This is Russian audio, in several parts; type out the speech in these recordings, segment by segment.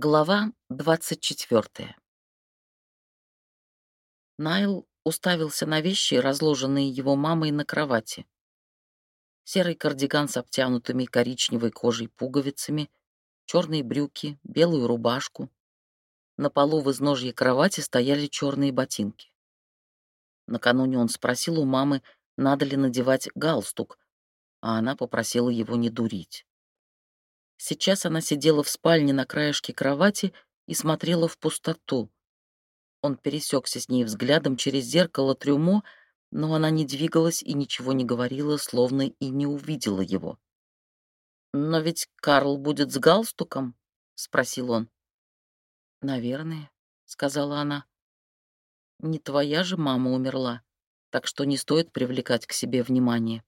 Глава 24. Найл уставился на вещи, разложенные его мамой на кровати. Серый кардиган с обтянутыми коричневой кожей пуговицами, черные брюки, белую рубашку. На полу в изножье кровати стояли черные ботинки. Накануне он спросил у мамы, надо ли надевать галстук, а она попросила его не дурить. Сейчас она сидела в спальне на краешке кровати и смотрела в пустоту. Он пересекся с ней взглядом через зеркало трюмо, но она не двигалась и ничего не говорила, словно и не увидела его. «Но ведь Карл будет с галстуком?» — спросил он. «Наверное», — сказала она. «Не твоя же мама умерла, так что не стоит привлекать к себе внимание».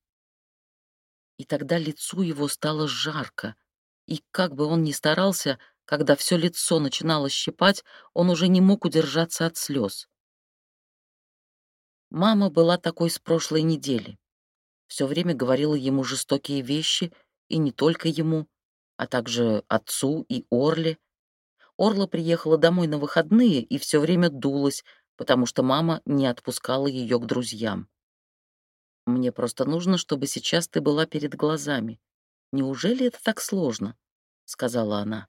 И тогда лицу его стало жарко, и как бы он ни старался, когда все лицо начинало щипать, он уже не мог удержаться от слез. Мама была такой с прошлой недели. Все время говорила ему жестокие вещи, и не только ему, а также отцу и Орле. Орла приехала домой на выходные и все время дулась, потому что мама не отпускала ее к друзьям. «Мне просто нужно, чтобы сейчас ты была перед глазами. Неужели это так сложно?» — сказала она.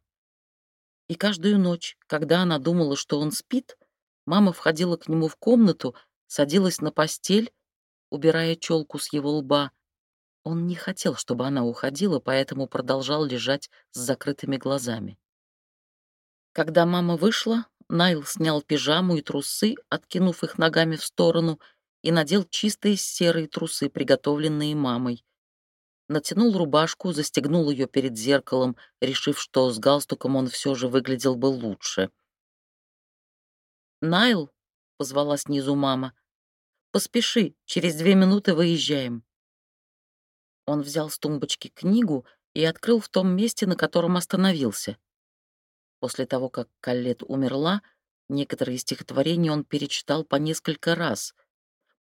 И каждую ночь, когда она думала, что он спит, мама входила к нему в комнату, садилась на постель, убирая челку с его лба. Он не хотел, чтобы она уходила, поэтому продолжал лежать с закрытыми глазами. Когда мама вышла, Найл снял пижаму и трусы, откинув их ногами в сторону, и надел чистые серые трусы, приготовленные мамой натянул рубашку, застегнул ее перед зеркалом, решив, что с галстуком он все же выглядел бы лучше. «Найл», — позвала снизу мама, — «поспеши, через две минуты выезжаем». Он взял с тумбочки книгу и открыл в том месте, на котором остановился. После того, как Каллет умерла, некоторые стихотворения он перечитал по несколько раз.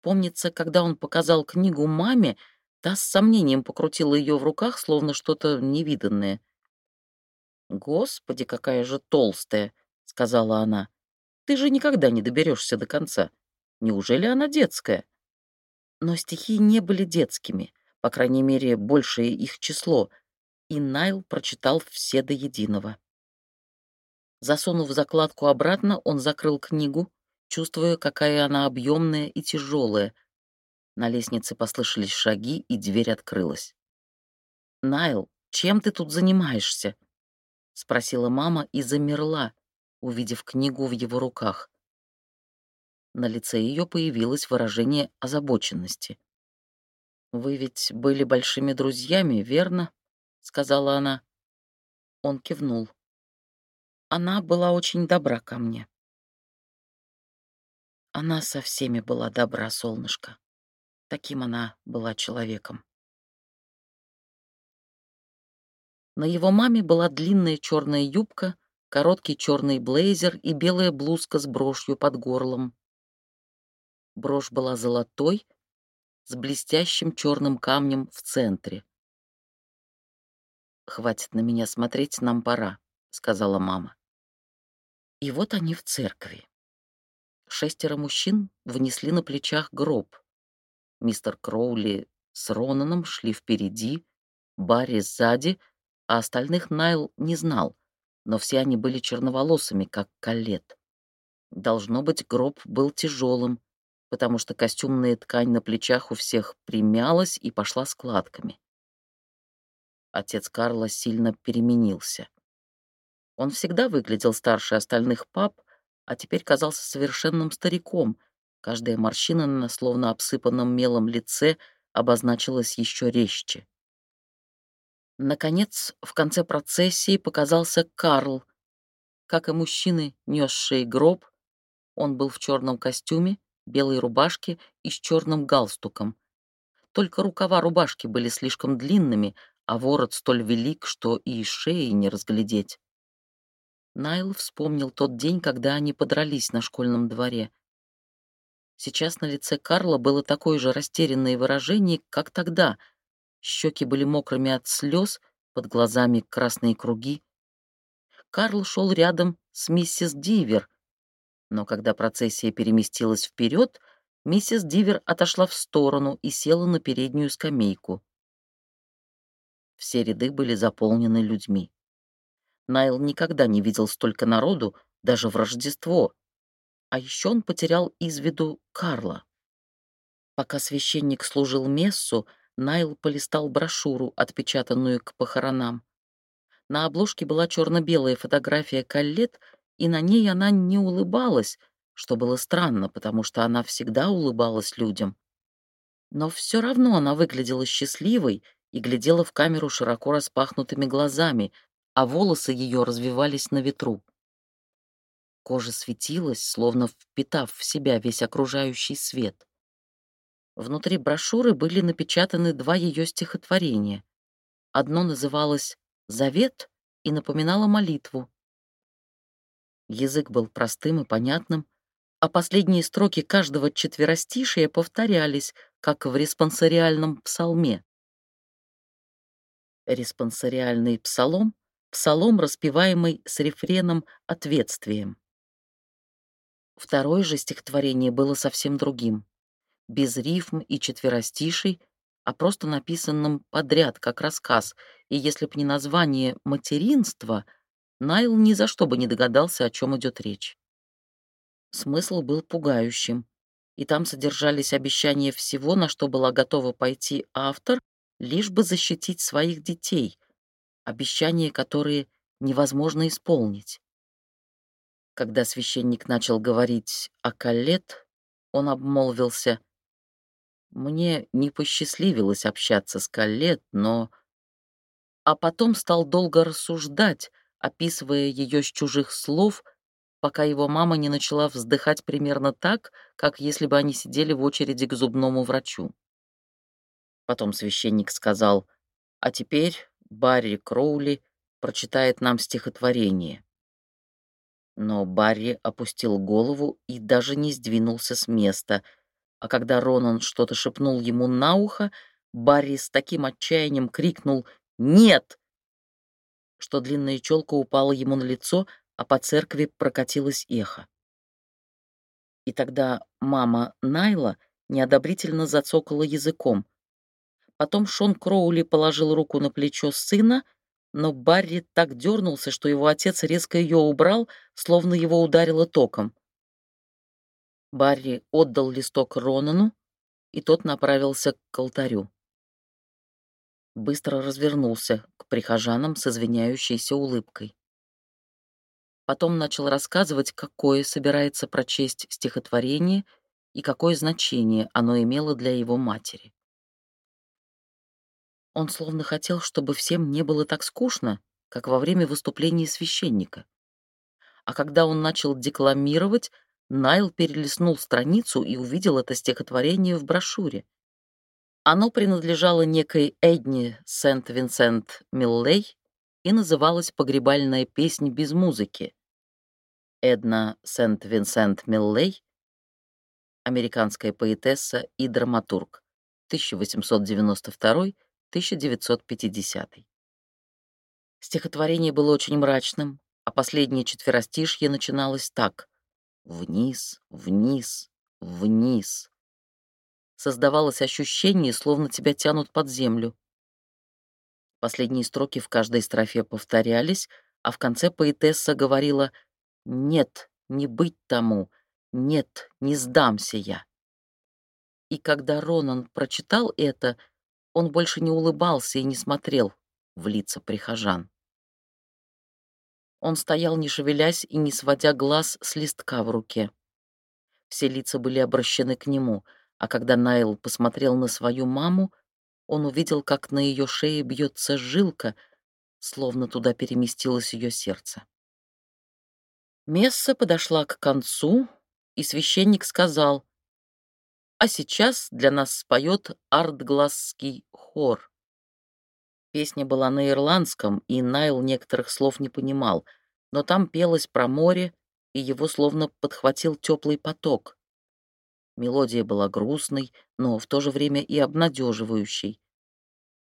Помнится, когда он показал книгу маме, Та с сомнением покрутила ее в руках, словно что-то невиданное. «Господи, какая же толстая!» — сказала она. «Ты же никогда не доберешься до конца. Неужели она детская?» Но стихи не были детскими, по крайней мере, большее их число, и Найл прочитал все до единого. Засунув закладку обратно, он закрыл книгу, чувствуя, какая она объемная и тяжелая — на лестнице послышались шаги, и дверь открылась. «Найл, чем ты тут занимаешься?» — спросила мама и замерла, увидев книгу в его руках. На лице ее появилось выражение озабоченности. «Вы ведь были большими друзьями, верно?» — сказала она. Он кивнул. Она была очень добра ко мне. Она со всеми была добра, солнышко. Таким она была человеком. На его маме была длинная черная юбка, короткий черный блейзер и белая блузка с брошью под горлом. Брошь была золотой, с блестящим черным камнем в центре. «Хватит на меня смотреть, нам пора», — сказала мама. И вот они в церкви. Шестеро мужчин внесли на плечах гроб. Мистер Кроули с Ронаном шли впереди, Барри сзади, а остальных Найл не знал, но все они были черноволосыми, как Калет. Должно быть, гроб был тяжелым, потому что костюмная ткань на плечах у всех примялась и пошла складками. Отец Карла сильно переменился. Он всегда выглядел старше остальных пап, а теперь казался совершенным стариком, Каждая морщина на словно обсыпанном мелом лице обозначилась еще резче. Наконец, в конце процессии показался Карл. Как и мужчины, несшие гроб, он был в черном костюме, белой рубашке и с черным галстуком. Только рукава рубашки были слишком длинными, а ворот столь велик, что и шеи не разглядеть. Найл вспомнил тот день, когда они подрались на школьном дворе. Сейчас на лице Карла было такое же растерянное выражение, как тогда. Щеки были мокрыми от слез, под глазами красные круги. Карл шел рядом с миссис Дивер, но когда процессия переместилась вперед, миссис Дивер отошла в сторону и села на переднюю скамейку. Все ряды были заполнены людьми. Найл никогда не видел столько народу, даже в Рождество. А еще он потерял из виду Карла. Пока священник служил мессу, Найл полистал брошюру, отпечатанную к похоронам. На обложке была черно-белая фотография Каллет, и на ней она не улыбалась, что было странно, потому что она всегда улыбалась людям. Но все равно она выглядела счастливой и глядела в камеру широко распахнутыми глазами, а волосы ее развивались на ветру. Кожа светилась, словно впитав в себя весь окружающий свет. Внутри брошюры были напечатаны два ее стихотворения. Одно называлось «Завет» и напоминало молитву. Язык был простым и понятным, а последние строки каждого четверостишия повторялись, как в респонсориальном псалме. Респонсориальный псалом — псалом, распеваемый с рефреном «ответствием». Второе же стихотворение было совсем другим без рифм и четверостишей, а просто написанным подряд, как рассказ, и если б не название «материнство», Найл ни за что бы не догадался, о чем идет речь. Смысл был пугающим, и там содержались обещания всего, на что была готова пойти автор, лишь бы защитить своих детей, обещания, которые невозможно исполнить. Когда священник начал говорить о Калет, он обмолвился мне не посчастливилось общаться с Каллет, но... А потом стал долго рассуждать, описывая ее с чужих слов, пока его мама не начала вздыхать примерно так, как если бы они сидели в очереди к зубному врачу. Потом священник сказал, «А теперь Барри Кроули прочитает нам стихотворение». Но Барри опустил голову и даже не сдвинулся с места — а когда Ронан что-то шепнул ему на ухо, Барри с таким отчаянием крикнул «Нет!», что длинная челка упала ему на лицо, а по церкви прокатилось эхо. И тогда мама Найла неодобрительно зацокала языком. Потом Шон Кроули положил руку на плечо сына, но Барри так дернулся, что его отец резко ее убрал, словно его ударило током. Барри отдал листок Ронану, и тот направился к алтарю. Быстро развернулся к прихожанам с извиняющейся улыбкой. Потом начал рассказывать, какое собирается прочесть стихотворение и какое значение оно имело для его матери. Он словно хотел, чтобы всем не было так скучно, как во время выступления священника. А когда он начал декламировать, Найл перелистнул страницу и увидел это стихотворение в брошюре. Оно принадлежало некой Эдни Сент-Винсент Миллей и называлось «Погребальная песня без музыки». Эдна Сент-Винсент Миллей, американская поэтесса и драматург, 1892-1950. Стихотворение было очень мрачным, а последнее четверостишье начиналось так — Вниз, вниз, вниз. Создавалось ощущение, словно тебя тянут под землю. Последние строки в каждой строфе повторялись, а в конце поэтесса говорила «Нет, не быть тому, нет, не сдамся я». И когда Ронан прочитал это, он больше не улыбался и не смотрел в лица прихожан. Он стоял, не шевелясь и не сводя глаз с листка в руке. Все лица были обращены к нему, а когда Найл посмотрел на свою маму, он увидел, как на ее шее бьется жилка, словно туда переместилось ее сердце. Месса подошла к концу, и священник сказал, «А сейчас для нас споет артгласский хор». Песня была на ирландском, и Найл некоторых слов не понимал, но там пелось про море, и его словно подхватил теплый поток. Мелодия была грустной, но в то же время и обнадеживающей.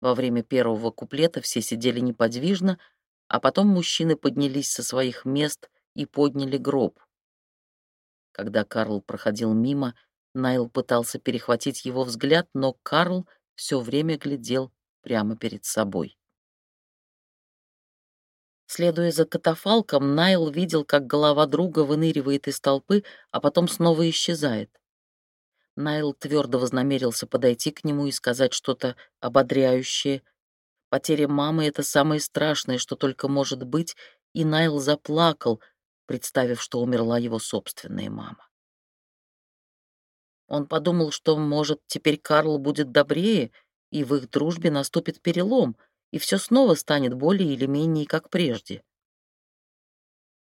Во время первого куплета все сидели неподвижно, а потом мужчины поднялись со своих мест и подняли гроб. Когда Карл проходил мимо, Найл пытался перехватить его взгляд, но Карл все время глядел прямо перед собой. Следуя за катафалком, Найл видел, как голова друга выныривает из толпы, а потом снова исчезает. Найл твердо вознамерился подойти к нему и сказать что-то ободряющее. Потеря мамы — это самое страшное, что только может быть, и Найл заплакал, представив, что умерла его собственная мама. Он подумал, что, может, теперь Карл будет добрее, и в их дружбе наступит перелом — и все снова станет более или менее как прежде.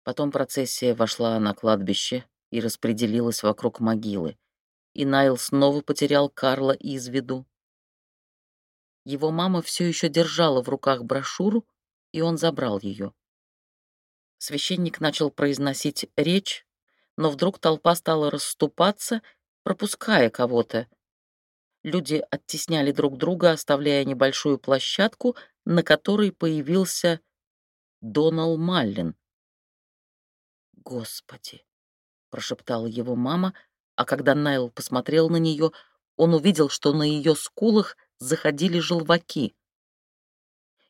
Потом процессия вошла на кладбище и распределилась вокруг могилы, и Найл снова потерял Карла из виду. Его мама все еще держала в руках брошюру, и он забрал ее. Священник начал произносить речь, но вдруг толпа стала расступаться, пропуская кого-то, Люди оттесняли друг друга, оставляя небольшую площадку, на которой появился Донал Маллин. «Господи!» — прошептала его мама, а когда Найл посмотрел на нее, он увидел, что на ее скулах заходили желваки.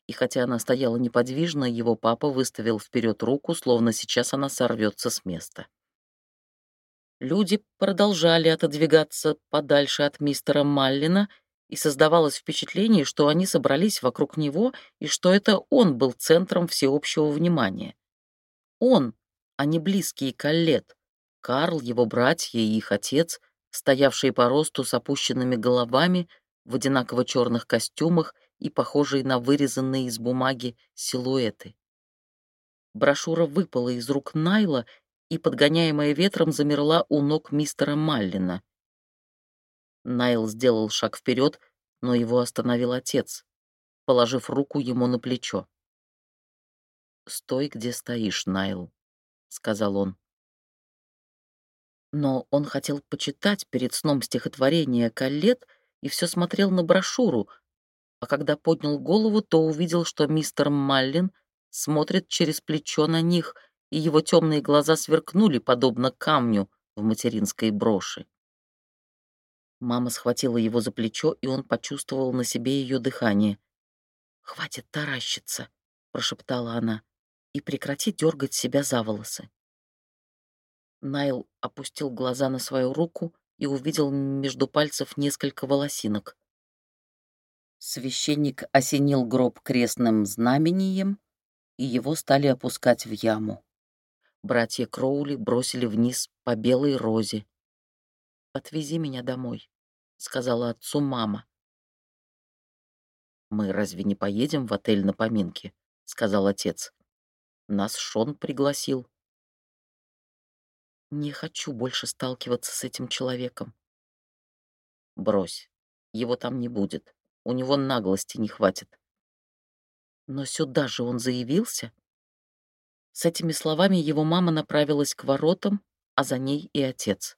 И хотя она стояла неподвижно, его папа выставил вперед руку, словно сейчас она сорвется с места. Люди продолжали отодвигаться подальше от мистера Маллина, и создавалось впечатление, что они собрались вокруг него и что это он был центром всеобщего внимания. Он, а не близкий Каллет, Карл, его братья и их отец, стоявшие по росту с опущенными головами, в одинаково черных костюмах и похожие на вырезанные из бумаги силуэты. Брошюра выпала из рук Найла и, подгоняемая ветром, замерла у ног мистера Маллина. Найл сделал шаг вперед, но его остановил отец, положив руку ему на плечо. «Стой, где стоишь, Найл», — сказал он. Но он хотел почитать перед сном стихотворение «Каллет» и все смотрел на брошюру, а когда поднял голову, то увидел, что мистер Маллин смотрит через плечо на них — и его темные глаза сверкнули, подобно камню в материнской броши. Мама схватила его за плечо, и он почувствовал на себе ее дыхание. «Хватит таращиться», — прошептала она, — «и прекрати дергать себя за волосы». Найл опустил глаза на свою руку и увидел между пальцев несколько волосинок. Священник осенил гроб крестным знамением, и его стали опускать в яму братья Кроули бросили вниз по белой розе. «Отвези меня домой», — сказала отцу мама. «Мы разве не поедем в отель на поминки?» — сказал отец. «Нас Шон пригласил». «Не хочу больше сталкиваться с этим человеком». «Брось, его там не будет. У него наглости не хватит». «Но сюда же он заявился?» С этими словами его мама направилась к воротам, а за ней и отец.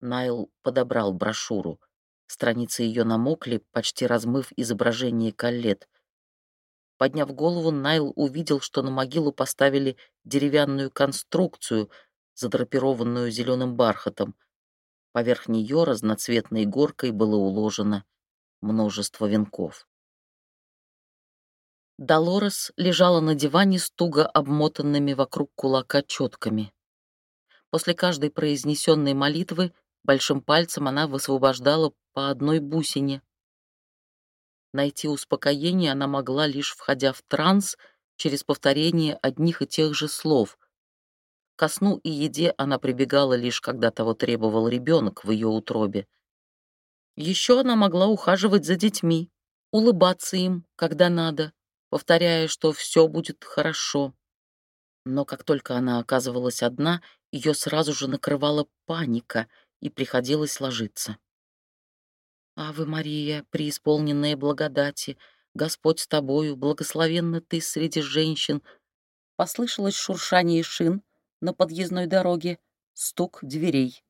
Найл подобрал брошюру. Страницы ее намокли, почти размыв изображение коллет. Подняв голову, Найл увидел, что на могилу поставили деревянную конструкцию, задрапированную зеленым бархатом. Поверх нее разноцветной горкой было уложено множество венков. Долорес лежала на диване с туго обмотанными вокруг кулака четками. После каждой произнесенной молитвы большим пальцем она высвобождала по одной бусине. Найти успокоение она могла, лишь входя в транс через повторение одних и тех же слов. Ко сну и еде она прибегала лишь когда того требовал ребенок в ее утробе. Еще она могла ухаживать за детьми, улыбаться им, когда надо, повторяя, что все будет хорошо. Но как только она оказывалась одна, ее сразу же накрывала паника, и приходилось ложиться. «Авы Мария, преисполненная благодати, Господь с тобою, благословенна ты среди женщин!» Послышалось шуршание шин на подъездной дороге, стук дверей,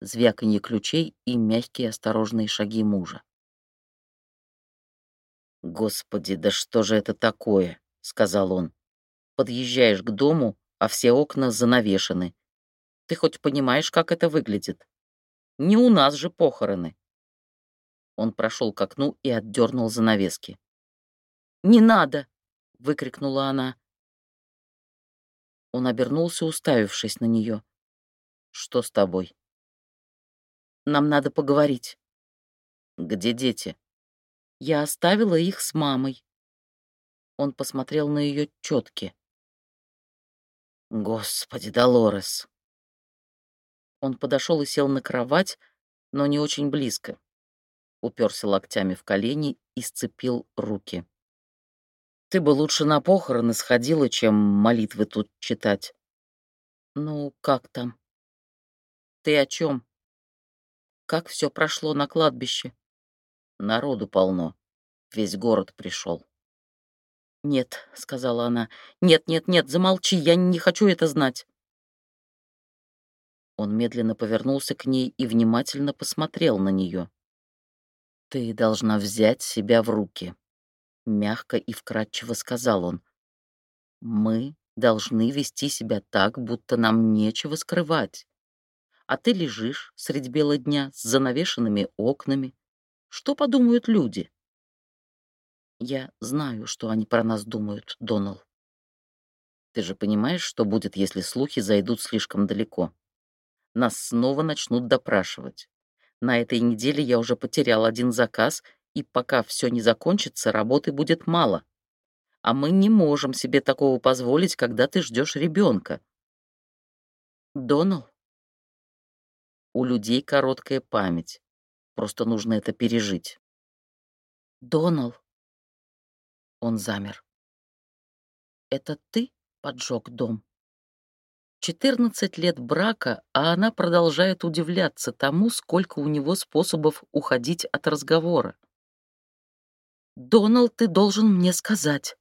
звяканье ключей и мягкие осторожные шаги мужа. Господи, да что же это такое? сказал он. «Подъезжаешь к дому, а все окна занавешены. Ты хоть понимаешь, как это выглядит? Не у нас же похороны». Он прошел к окну и отдернул занавески. «Не надо!» — выкрикнула она. Он обернулся, уставившись на нее. «Что с тобой?» «Нам надо поговорить». «Где дети?» «Я оставила их с мамой». Он посмотрел на ее четки. «Господи, Долорес!» Он подошел и сел на кровать, но не очень близко. Уперся локтями в колени и сцепил руки. Ты бы лучше на похороны сходила, чем молитвы тут читать. Ну, как там? Ты о чем? Как все прошло на кладбище? Народу полно. Весь город пришел. «Нет», — сказала она, — «нет, нет, нет, замолчи, я не хочу это знать». Он медленно повернулся к ней и внимательно посмотрел на нее. «Ты должна взять себя в руки», — мягко и вкратчиво сказал он. «Мы должны вести себя так, будто нам нечего скрывать. А ты лежишь средь бела дня с занавешенными окнами. Что подумают люди?» «Я знаю, что они про нас думают, Донал. Ты же понимаешь, что будет, если слухи зайдут слишком далеко? Нас снова начнут допрашивать. На этой неделе я уже потерял один заказ — и пока все не закончится, работы будет мало. А мы не можем себе такого позволить, когда ты ждешь ребенка. Донал? У людей короткая память. Просто нужно это пережить. Донал. Он замер. Это ты поджег дом? 14 лет брака, а она продолжает удивляться тому, сколько у него способов уходить от разговора. Доналд, ты должен мне сказать.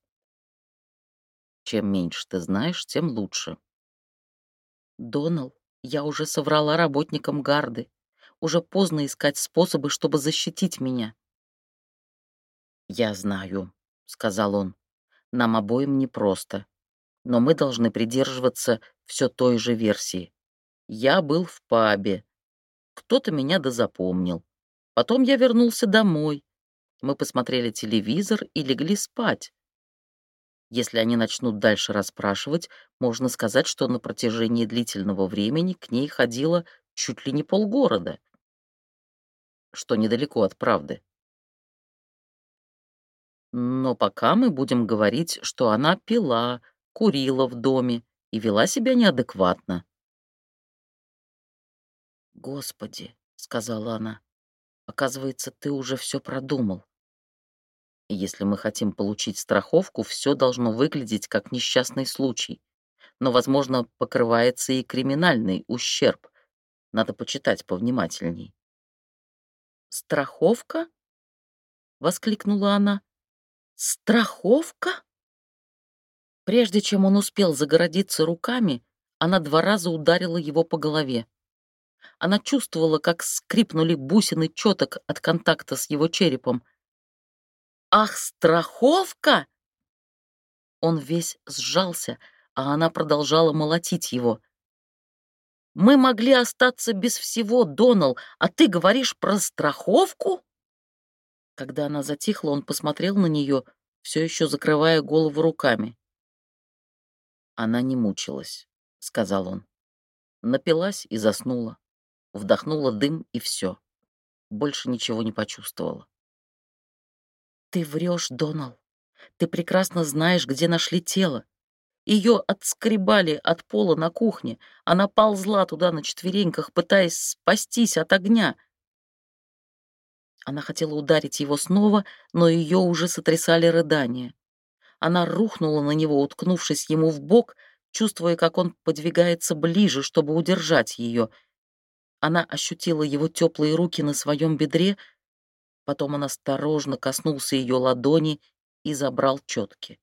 Чем меньше ты знаешь, тем лучше. Доналд, я уже соврала работникам гарды. Уже поздно искать способы, чтобы защитить меня. Я знаю, сказал он. Нам обоим непросто. Но мы должны придерживаться все той же версии. Я был в пабе. Кто-то меня дозапомнил. Потом я вернулся домой. Мы посмотрели телевизор и легли спать. Если они начнут дальше расспрашивать, можно сказать, что на протяжении длительного времени к ней ходило чуть ли не полгорода, что недалеко от правды. Но пока мы будем говорить, что она пила, курила в доме и вела себя неадекватно. «Господи», — сказала она, — «оказывается, ты уже все продумал. Если мы хотим получить страховку, все должно выглядеть как несчастный случай. Но, возможно, покрывается и криминальный ущерб. Надо почитать повнимательней. «Страховка?» — воскликнула она. «Страховка?» Прежде чем он успел загородиться руками, она два раза ударила его по голове. Она чувствовала, как скрипнули бусины четок от контакта с его черепом, «Ах, страховка!» Он весь сжался, а она продолжала молотить его. «Мы могли остаться без всего, Донал, а ты говоришь про страховку?» Когда она затихла, он посмотрел на нее, все еще закрывая голову руками. «Она не мучилась», — сказал он. Напилась и заснула. Вдохнула дым, и все. Больше ничего не почувствовала. «Ты врешь, Донал. Ты прекрасно знаешь, где нашли тело. Ее отскребали от пола на кухне. Она ползла туда на четвереньках, пытаясь спастись от огня. Она хотела ударить его снова, но ее уже сотрясали рыдания. Она рухнула на него, уткнувшись ему в бок, чувствуя, как он подвигается ближе, чтобы удержать ее. Она ощутила его теплые руки на своем бедре, Потом он осторожно коснулся ее ладони и забрал четки.